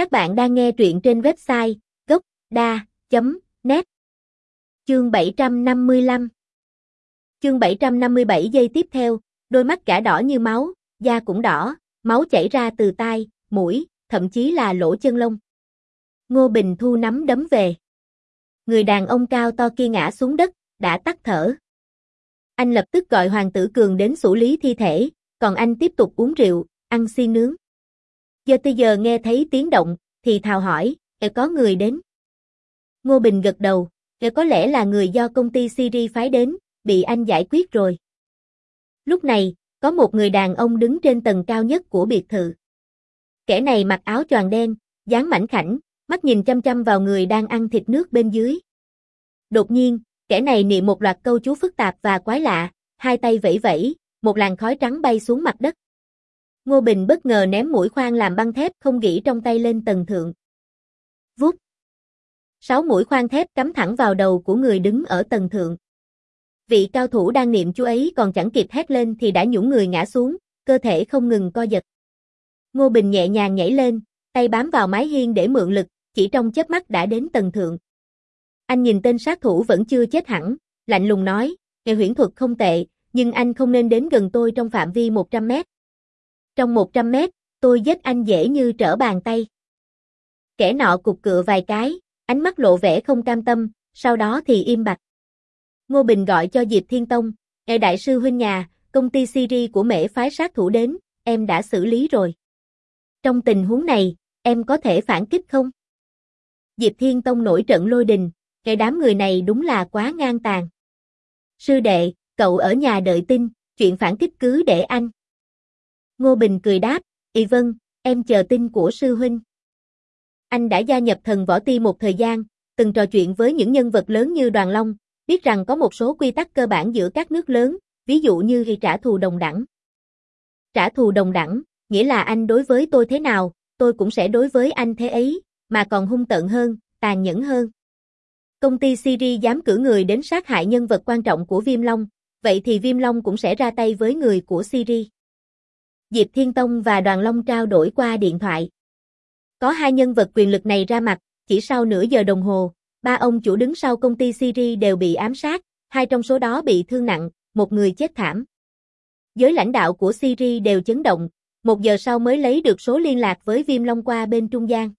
Các bạn đang nghe truyện trên website gocda.net Chương 755 Chương 757 giây tiếp theo, đôi mắt cả đỏ như máu, da cũng đỏ, máu chảy ra từ tai, mũi, thậm chí là lỗ chân lông. Ngô Bình Thu nắm đấm về. Người đàn ông cao to kia ngã xuống đất, đã tắt thở. Anh lập tức gọi Hoàng tử Cường đến xử lý thi thể, còn anh tiếp tục uống rượu, ăn xiên nướng. Giờ tư giờ nghe thấy tiếng động, thì thào hỏi, e có người đến. Ngô Bình gật đầu, e có lẽ là người do công ty Siri phái đến, bị anh giải quyết rồi. Lúc này, có một người đàn ông đứng trên tầng cao nhất của biệt thự. Kẻ này mặc áo choàng đen, dáng mảnh khảnh, mắt nhìn chăm chăm vào người đang ăn thịt nước bên dưới. Đột nhiên, kẻ này niệm một loạt câu chú phức tạp và quái lạ, hai tay vẫy vẫy, một làn khói trắng bay xuống mặt đất. Ngô Bình bất ngờ ném mũi khoan làm băng thép không gỉ trong tay lên tầng thượng. Vút. Sáu mũi khoan thép cắm thẳng vào đầu của người đứng ở tầng thượng. Vị cao thủ đang niệm chú ấy còn chẳng kịp hét lên thì đã nhũng người ngã xuống, cơ thể không ngừng co giật. Ngô Bình nhẹ nhàng nhảy lên, tay bám vào mái hiên để mượn lực, chỉ trong chớp mắt đã đến tầng thượng. Anh nhìn tên sát thủ vẫn chưa chết hẳn, lạnh lùng nói, nghề huyễn thuật không tệ, nhưng anh không nên đến gần tôi trong phạm vi 100 mét. Trong 100 mét, tôi giết anh dễ như trở bàn tay. Kẻ nọ cục cựa vài cái, ánh mắt lộ vẻ không cam tâm, sau đó thì im bặt. Ngô Bình gọi cho Diệp Thiên Tông, Ngài đại sư huynh nhà, công ty Siri của mễ phái sát thủ đến, em đã xử lý rồi. Trong tình huống này, em có thể phản kích không? Diệp Thiên Tông nổi trận lôi đình, cái đám người này đúng là quá ngang tàn. Sư đệ, cậu ở nhà đợi tin, chuyện phản kích cứ để anh. Ngô Bình cười đáp, Y vâng, em chờ tin của sư huynh. Anh đã gia nhập thần võ ti một thời gian, từng trò chuyện với những nhân vật lớn như Đoàn Long, biết rằng có một số quy tắc cơ bản giữa các nước lớn, ví dụ như trả thù đồng đẳng. Trả thù đồng đẳng, nghĩa là anh đối với tôi thế nào, tôi cũng sẽ đối với anh thế ấy, mà còn hung tận hơn, tàn nhẫn hơn. Công ty Siri dám cử người đến sát hại nhân vật quan trọng của Viêm Long, vậy thì Viêm Long cũng sẽ ra tay với người của Siri. Diệp Thiên Tông và Đoàn Long trao đổi qua điện thoại. Có hai nhân vật quyền lực này ra mặt, chỉ sau nửa giờ đồng hồ, ba ông chủ đứng sau công ty Siri đều bị ám sát, hai trong số đó bị thương nặng, một người chết thảm. Giới lãnh đạo của Siri đều chấn động, một giờ sau mới lấy được số liên lạc với Viêm Long qua bên trung gian.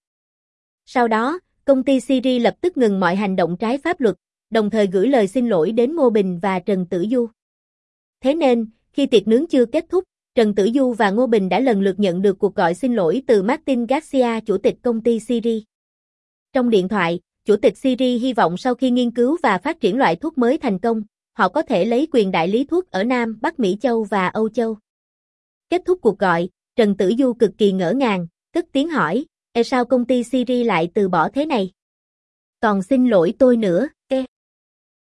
Sau đó, công ty Siri lập tức ngừng mọi hành động trái pháp luật, đồng thời gửi lời xin lỗi đến Ngô Bình và Trần Tử Du. Thế nên, khi tiệc nướng chưa kết thúc, Trần Tử Du và Ngô Bình đã lần lượt nhận được cuộc gọi xin lỗi từ Martin Garcia, chủ tịch công ty Siri. Trong điện thoại, chủ tịch Siri hy vọng sau khi nghiên cứu và phát triển loại thuốc mới thành công, họ có thể lấy quyền đại lý thuốc ở Nam, Bắc Mỹ Châu và Âu Châu. Kết thúc cuộc gọi, Trần Tử Du cực kỳ ngỡ ngàng, cất tiếng hỏi, e sao công ty Siri lại từ bỏ thế này? Còn xin lỗi tôi nữa, e.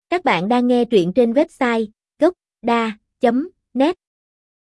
Các bạn đang nghe truyện trên website gocda.net